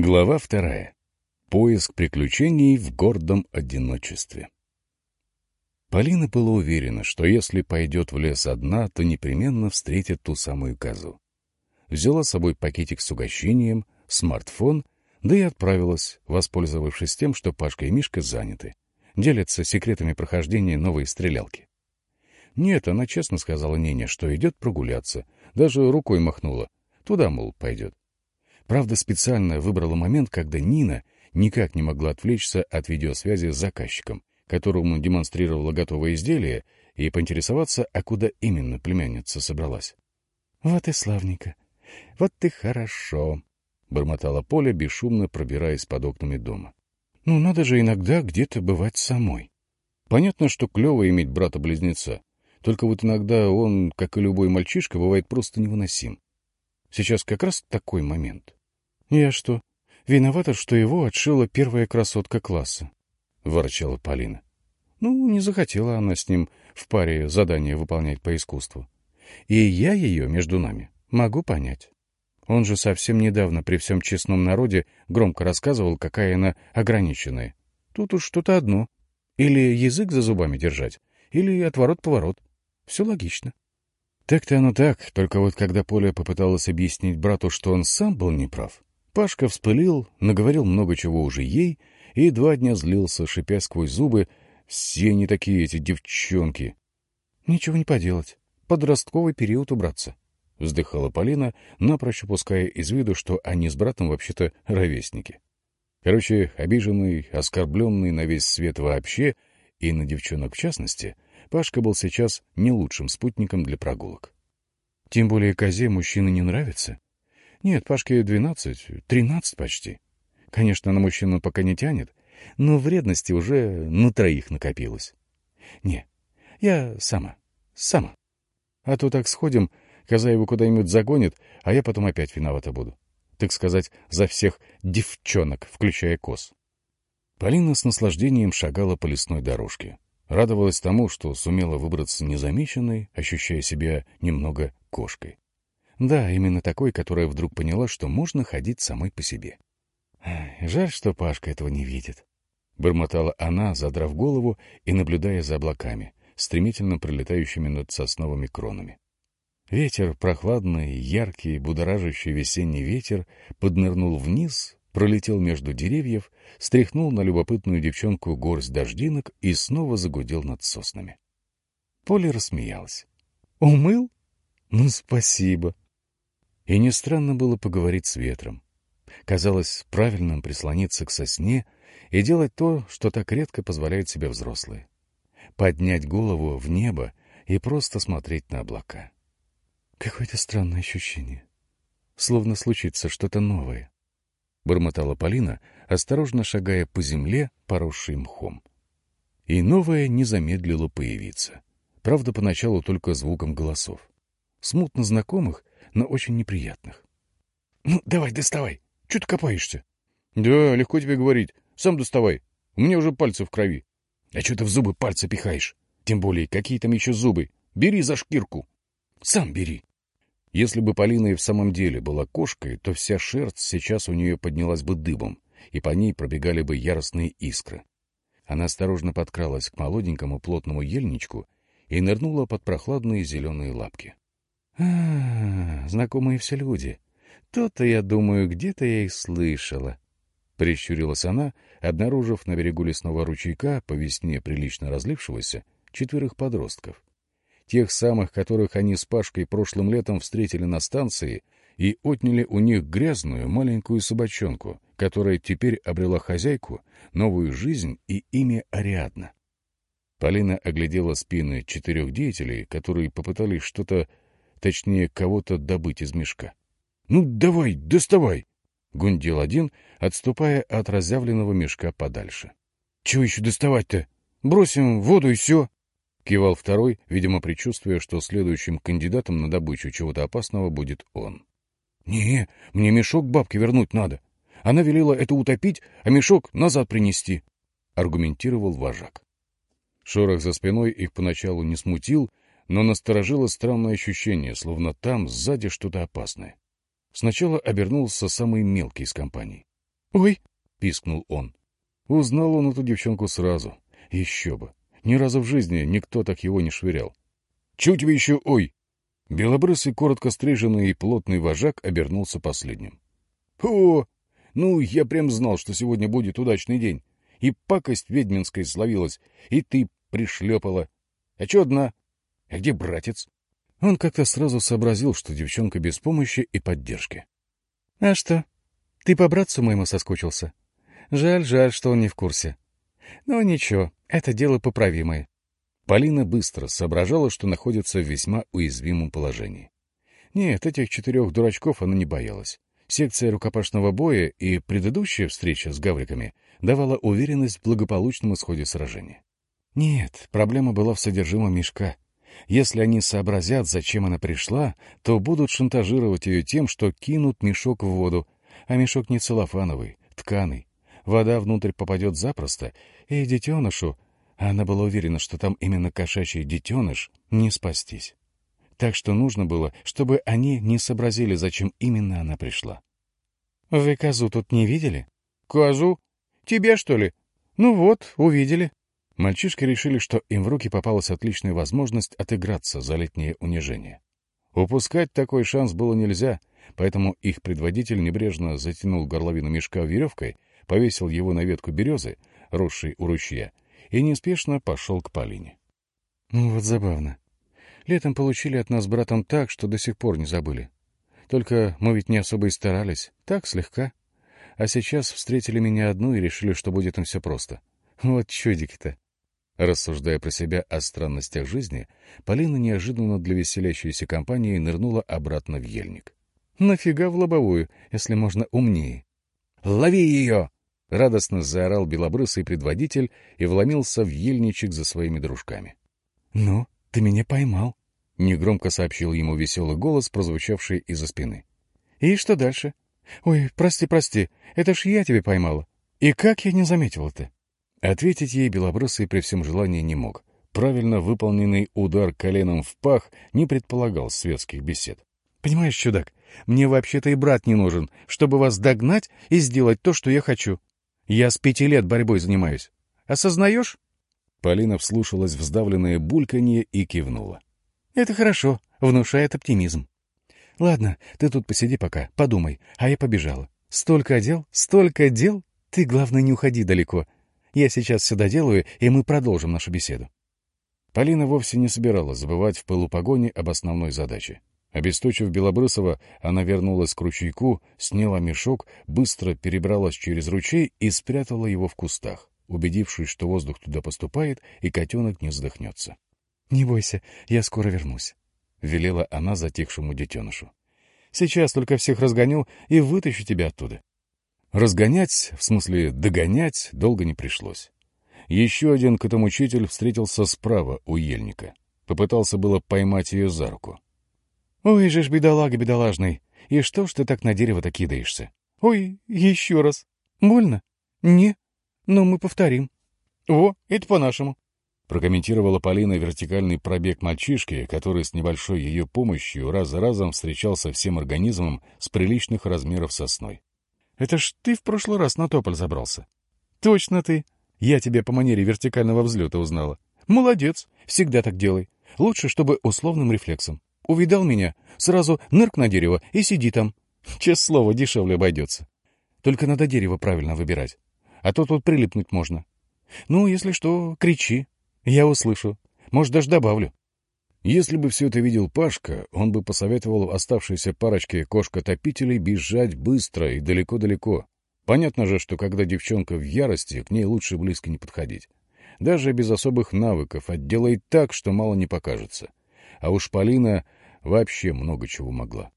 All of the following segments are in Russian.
Глава вторая. Поиск приключений в гордом одиночестве. Полина была уверена, что если пойдет в лес одна, то непременно встретит ту самую козу. Взяла с собой пакетик с угощением, смартфон, да и отправилась, воспользовавшись тем, что Пашка и Мишка заняты. Делятся секретами прохождения новой стрелялки. Нет, она честно сказала Нине, что идет прогуляться, даже рукой махнула. Туда, мол, пойдет. Правда, специально выбрала момент, когда Нина никак не могла отвлечься от видеосвязи с заказчиком, которому демонстрировала готовое изделие, и поинтересоваться, а куда именно племянница собралась. — Вот и славненько. Вот и хорошо, — бормотала Поля, бесшумно пробираясь под окнами дома. — Ну, надо же иногда где-то бывать самой. Понятно, что клево иметь брата-близнеца, только вот иногда он, как и любой мальчишка, бывает просто невыносим. Сейчас как раз такой момент. «Я что, виновата, что его отшила первая красотка класса?» — ворчала Полина. Ну, не захотела она с ним в паре задание выполнять по искусству. И я ее, между нами, могу понять. Он же совсем недавно при всем честном народе громко рассказывал, какая она ограниченная. Тут уж что-то одно. Или язык за зубами держать, или отворот-поворот. Все логично. Так-то оно так, только вот когда Поля попыталась объяснить брату, что он сам был неправ, Пашка вспылил, наговорил много чего уже ей и два дня злился, шипя сквозь зубы. Все не такие эти девчонки. — Ничего не поделать. Подростковый период убраться. — вздыхала Полина, напрочь упуская из виду, что они с братом вообще-то ровесники. Короче, обиженный, оскорбленный на весь свет вообще, и на девчонок в частности, Пашка был сейчас не лучшим спутником для прогулок. Тем более козе мужчины не нравятся, нет, Пашке двенадцать, тринадцать почти. Конечно, на мужчину пока не тянет, но вредности уже на троих накопилось. Не, я сама, сама. А то так сходим, коза его куда-нибудь загонит, а я потом опять виновата буду. Так сказать, за всех девчонок, включая коз. Полина с наслаждением шагала по лесной дорожке. Радовалась тому, что сумела выбраться незамеченной, ощущая себя немного кошкой. Да, именно такой, которая вдруг поняла, что можно ходить самой по себе. Жаль, что Пашка этого не видит. Бормотала она, задрав голову и наблюдая за облаками, стремительно пролетающими над сосновыми кронами. Ветер, прохладный, яркий, будоражащий весенний ветер, поднырнул вниз, пролетел между деревьев, стряхнул на любопытную девчонку горсть дождинок и снова загудел над соснами. Поля рассмеялась. «Умыл? Ну, спасибо!» И не странно было поговорить с ветром. Казалось правильным прислониться к сосне и делать то, что так редко позволяют себе взрослые. Поднять голову в небо и просто смотреть на облака. Какое-то странное ощущение. Словно случится что-то новое. Бормотала Полина, осторожно шагая по земле, поросшей мхом. И новое не замедлило появиться. Правда, поначалу только звуком голосов. Смутно знакомых но очень неприятных. — Ну, давай, доставай. Чего ты копаешься? — Да, легко тебе говорить. Сам доставай. У меня уже пальцы в крови. — А что ты в зубы пальцы пихаешь? Тем более, какие там еще зубы? Бери за шкирку. — Сам бери. Если бы Полина и в самом деле была кошкой, то вся шерсть сейчас у нее поднялась бы дыбом, и по ней пробегали бы яростные искры. Она осторожно подкралась к молоденькому плотному ельничку и нырнула под прохладные зеленые лапки. Знакомые все люди. То-то, я думаю, где-то я их слышала. Прищурилась она, обнаружив на берегу лесного ручейка, по весне прилично разлившегося, четверых подростков. Тех самых, которых они с Пашкой прошлым летом встретили на станции и отняли у них грязную маленькую собачонку, которая теперь обрела хозяйку, новую жизнь и имя Ариадна. Полина оглядела спины четырех деятелей, которые попытались что-то точнее, кого-то добыть из мешка. — Ну, давай, доставай! — гундил один, отступая от разъявленного мешка подальше. — Чего еще доставать-то? Бросим воду и все! — кивал второй, видимо, предчувствуя, что следующим кандидатом на добычу чего-то опасного будет он. — Не, мне мешок бабке вернуть надо. Она велела это утопить, а мешок назад принести, — аргументировал вожак. Шорох за спиной их поначалу не смутил, но насторожило странное ощущение, словно там сзади что-то опасное. Сначала обернулся самый мелкий из компаний. «Ой!» — пискнул он. Узнал он эту девчонку сразу. Еще бы. Ни разу в жизни никто так его не швырял. «Чуть вы еще, ой!» Белобрысый, коротко стриженный и плотный вожак обернулся последним. «О, ну, я прям знал, что сегодня будет удачный день. И пакость ведьминская словилась, и ты пришлепала. А че одна? А где братец?» Он как-то сразу сообразил, что девчонка без помощи и поддержки. — А что? Ты по братцу моему соскучился? Жаль, жаль, что он не в курсе. Но ничего, это дело поправимое. Полина быстро соображала, что находится в весьма уязвимом положении. Нет, этих четырех дурачков она не боялась. Секция рукопашного боя и предыдущая встреча с гавриками давала уверенность в благополучном исходе сражения. Нет, проблема была в содержимом мешка — если они сообразят, зачем она пришла, то будут шантажировать ее тем, что кинут мешок в воду, а мешок не целлофановый, тканый. Вода внутрь попадет запросто, и детенышу, она была уверена, что там именно кошачий детеныш, не спастись. Так что нужно было, чтобы они не сообразили, зачем именно она пришла. — Вы козу тут не видели? — Козу? Тебя, что ли? Ну вот, увидели. Мальчишки решили, что им в руки попалась отличная возможность отыграться за летнее унижение. Упускать такой шанс было нельзя, поэтому их предводитель небрежно затянул горловину мешка веревкой, повесил его на ветку березы, росшей у ручья, и неспешно пошел к Полине. Ну вот забавно. Летом получили от нас с братом так, что до сих пор не забыли. Только мы ведь не особо и старались, так, слегка. А сейчас встретили меня одну и решили, что будет им все просто. Вот чудики-то. Рассуждая про себя о странностях жизни, Полина неожиданно для веселящейся компании нырнула обратно в ельник. «Нафига в лобовую, если можно умнее?» «Лови ее!» — радостно заорал белобрысый предводитель и вломился в ельничек за своими дружками. «Ну, ты меня поймал!» — негромко сообщил ему веселый голос, прозвучавший из-за спины. «И что дальше? Ой, прости, прости, это ж я тебя поймала. И как я не заметил это?» Ответить ей Белобрысый при всем желании не мог. Правильно выполненный удар коленом в пах не предполагал светских бесед. — Понимаешь, чудак, мне вообще-то и брат не нужен, чтобы вас догнать и сделать то, что я хочу. Я с пяти лет борьбой занимаюсь. Осознаешь? Полина вслушалась в сдавленное бульканье и кивнула. — Это хорошо, внушает оптимизм. — Ладно, ты тут посиди пока, подумай, а я побежала. Столько дел, столько дел. Ты, главное, не уходи далеко. Я сейчас все доделаю, и мы продолжим нашу беседу. Полина вовсе не собиралась забывать в пылу погони об основной задаче. Обесточив Белобрысова, она вернулась к ручейку, сняла мешок, быстро перебралась через ручей и спрятала его в кустах, убедившись, что воздух туда поступает и котенок не задохнется. — Не бойся, я скоро вернусь, — велела она затихшему детенышу. — Сейчас только всех разгоню и вытащу тебя оттуда. Разгонять, в смысле догонять, долго не пришлось. Еще один котомучитель встретился справа у ельника. Попытался было поймать ее за руку. — Ой же ж, бедолага бедолажный, и что ж ты так на дерево-то кидаешься? — Ой, еще раз. Больно? — Не. Но мы повторим. — О, это по-нашему. Прокомментировала Полина вертикальный пробег мальчишки, который с небольшой ее помощью раз за разом встречался всем организмом с приличных размеров сосной. Это ж ты в прошлый раз на тополь забрался. Точно ты. Я тебя по манере вертикального взлета узнала. Молодец. Всегда так делай. Лучше, чтобы условным рефлексом. Увидал меня, сразу нырк на дерево и сиди там. Честное слово, дешевле обойдется. Только надо дерево правильно выбирать. А то тут прилипнуть можно. Ну, если что, кричи. Я услышу. Может, даже добавлю. Если бы все это видел Пашка, он бы посоветовал оставшейся парочке кошкотопителей бежать быстро и далеко-далеко. Понятно же, что когда девчонка в ярости, к ней лучше близко не подходить. Даже без особых навыков отделает так, что мало не покажется. А уж Полина вообще много чего могла.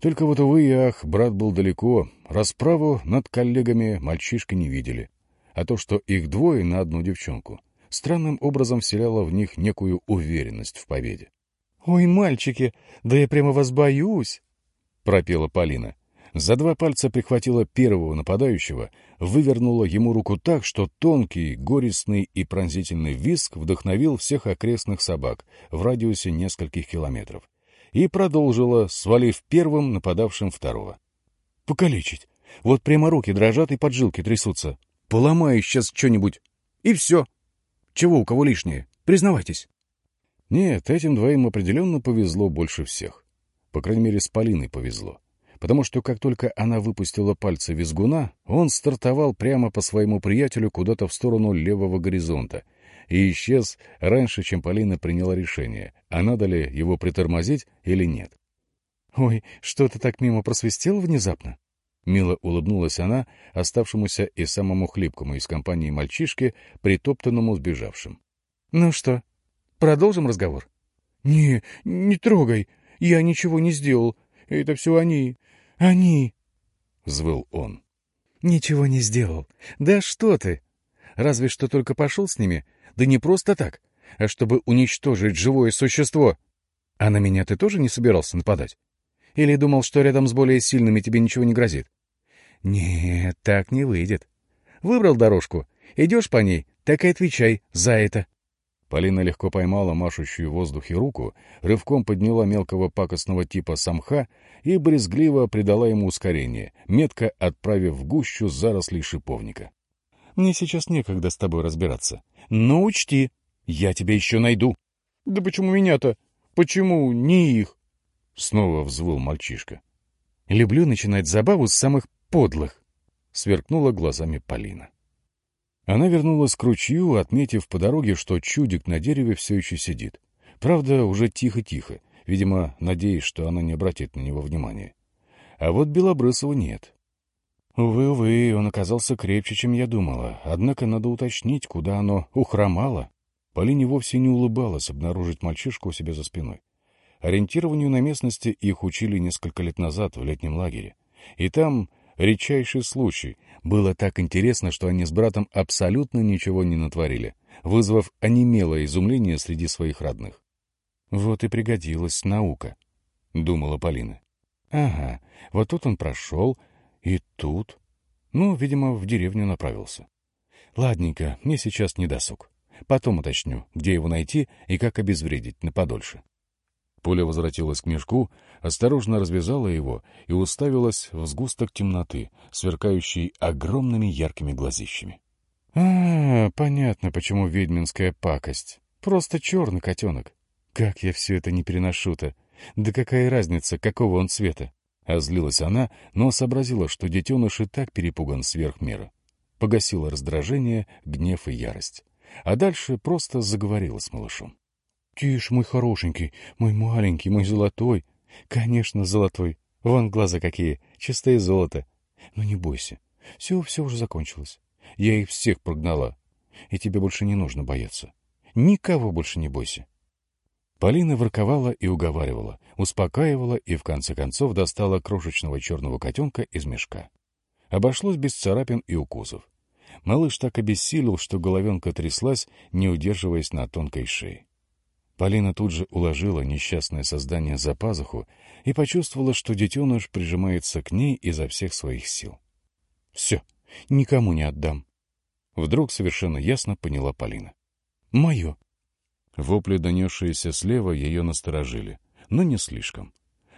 Только вот, увы и ах, брат был далеко, расправу над коллегами мальчишки не видели. А то, что их двое на одну девчонку — странным образом вселяла в них некую уверенность в победе. — Ой, мальчики, да я прямо вас боюсь! — пропела Полина. За два пальца прихватила первого нападающего, вывернула ему руку так, что тонкий, горестный и пронзительный виск вдохновил всех окрестных собак в радиусе нескольких километров, и продолжила, свалив первым нападавшим второго. — Покалечить! Вот прямо руки дрожат и поджилки трясутся. Поломаю сейчас что-нибудь. И все. Чего у кого лишнее? Признавайтесь. Нет, этим двоим определенно повезло больше всех. По крайней мере, с Полиной повезло. Потому что как только она выпустила пальцы визгуна, он стартовал прямо по своему приятелю куда-то в сторону левого горизонта и исчез раньше, чем Полина приняла решение, а надо ли его притормозить или нет. «Ой, что-то так мимо просвистел внезапно?» Мило улыбнулась она оставшемуся и самому хлипкому из компании мальчишке, притоптанному сбежавшим. «Ну что, продолжим разговор?» «Не, не трогай, я ничего не сделал. Это все они, они!» — взвыл он. «Ничего не сделал. Да что ты! Разве что только пошел с ними, да не просто так, а чтобы уничтожить живое существо. А на меня ты тоже не собирался нападать? Или думал, что рядом с более сильными тебе ничего не грозит? Нет, так не выйдет. Выбрал дорожку, идешь по ней, так и отвечай за это. Полина легко поймала машущую в воздухе руку, рывком подняла мелкого пакостного типа самха и брезгливо придала ему ускорение, метко отправив в гущу зарослей шиповника. — Мне сейчас некогда с тобой разбираться. Но учти, я тебя еще найду. — Да почему меня-то? Почему не их? — снова взвыл мальчишка. — Люблю начинать забаву с самых подлых, — сверкнула глазами Полина. Она вернулась к ручью, отметив по дороге, что чудик на дереве все еще сидит. Правда, уже тихо-тихо, видимо, надеясь, что она не обратит на него внимания. А вот Белобрысова нет. Увы, увы, он оказался крепче, чем я думала, однако надо уточнить, куда оно ухромало. Полине вовсе не улыбалась обнаружить мальчишку у себя за спиной. Ориентированию на местности их учили несколько лет назад в летнем лагере. И там редчайший случай. Было так интересно, что они с братом абсолютно ничего не натворили, вызвав онемелое изумление среди своих родных. «Вот и пригодилась наука», — думала Полина. «Ага, вот тут он прошел, и тут. Ну, видимо, в деревню направился. Ладненько, мне сейчас не досуг. Потом уточню, где его найти и как обезвредить на подольше». Поля возвратилась к мешку, осторожно развязала его и уставилась в сгусток темноты, сверкающий огромными яркими глазищами. — А, понятно, почему ведьминская пакость. Просто черный котенок. Как я все это не переношу-то? Да какая разница, какого он цвета? Озлилась она, но сообразила, что детеныш и так перепуган сверх меры. Погасила раздражение, гнев и ярость. А дальше просто заговорила с малышом. «Тише, мой хорошенький, мой маленький, мой золотой. Конечно, золотой. Вон глаза какие, чистое золото. Но не бойся, все, все уже закончилось. Я их всех прогнала, и тебе больше не нужно бояться. Никого больше не бойся». Полина ворковала и уговаривала, успокаивала и в конце концов достала крошечного черного котенка из мешка. Обошлось без царапин и укусов. Малыш так обессилел, что головенка тряслась, не удерживаясь на тонкой шее. Полина тут же уложила несчастное создание за пазуху и почувствовала, что детеныш прижимается к ней изо всех своих сил. «Все, никому не отдам». Вдруг совершенно ясно поняла Полина. «Мое». Вопли, донесшиеся слева, ее насторожили, но не слишком.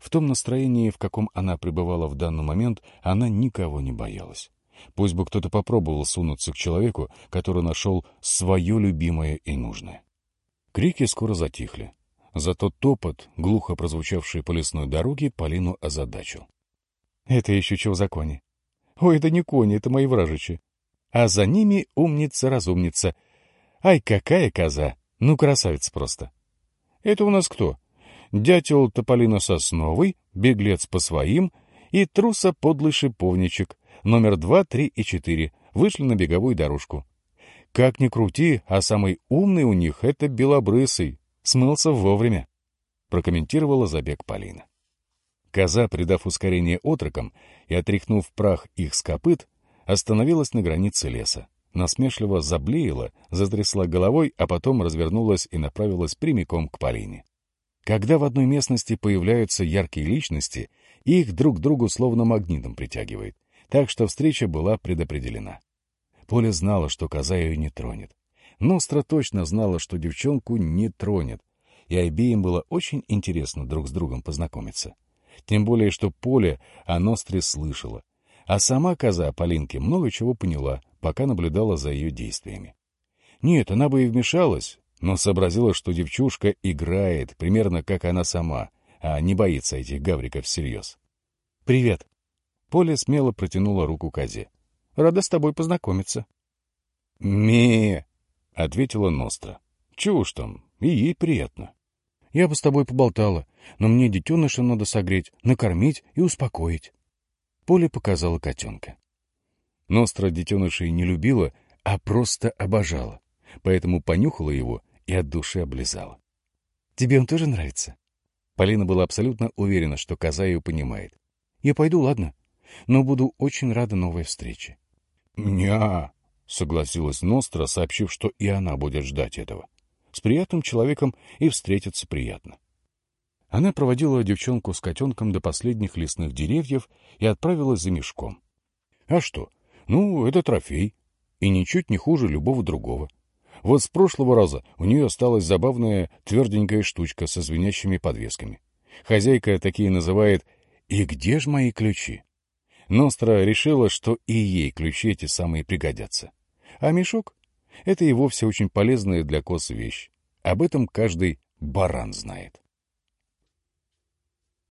В том настроении, в каком она пребывала в данный момент, она никого не боялась. Пусть бы кто-то попробовал сунуться к человеку, который нашел свое любимое и нужное. Крики скоро затихли. Зато топот, глухо прозвучавший по лесной дороге, Полину озадачил. — Это еще чего за кони? — Ой, это не кони, это мои вражичи. А за ними умница-разумница. Ай, какая коза! Ну, красавица просто. — Это у нас кто? Дятел Тополина Сосновый, беглец по своим и труса подлый шиповничек, номер два, три и четыре, вышли на беговую дорожку. Как ни крути, а самый умный у них — это белобрысый. Смылся вовремя, — прокомментировала забег Полина. Коза, придав ускорение отрокам и отряхнув прах их с копыт, остановилась на границе леса, насмешливо заблеяла, затрясла головой, а потом развернулась и направилась прямиком к Полине. Когда в одной местности появляются яркие личности, их друг к другу словно магнитом притягивает, так что встреча была предопределена. Поля знала, что коза ее не тронет. Ностра точно знала, что девчонку не тронет, и обеим было очень интересно друг с другом познакомиться. Тем более, что Поля о Ностре слышала. А сама коза Полинки много чего поняла, пока наблюдала за ее действиями. Нет, она бы и вмешалась, но сообразила, что девчушка играет, примерно как она сама, а не боится этих гавриков всерьез. «Привет!» Поля смело протянула руку козе. «Рада с тобой познакомиться». «Ме!» — ответила Ностра. «Чего там, и ей приятно». «Я бы с тобой поболтала, но мне детеныша надо согреть, накормить и успокоить». Поля показала котенка. Ностра детенышей не любила, а просто обожала, поэтому понюхала его и от души облизала. «Тебе он тоже нравится?» Полина была абсолютно уверена, что коза ее понимает. «Я пойду, ладно, но буду очень рада новой встрече». «Ня!» — согласилась Ностра, сообщив, что и она будет ждать этого. С приятным человеком и встретиться приятно. Она проводила девчонку с котенком до последних лесных деревьев и отправилась за мешком. А что? Ну, это трофей. И ничуть не хуже любого другого. Вот с прошлого раза у нее осталась забавная тверденькая штучка со звенящими подвесками. Хозяйка такие называет «И где ж мои ключи?» Ностра решила, что и ей ключи эти самые пригодятся. А мешок — это и вовсе очень полезная для коз вещь. Об этом каждый баран знает.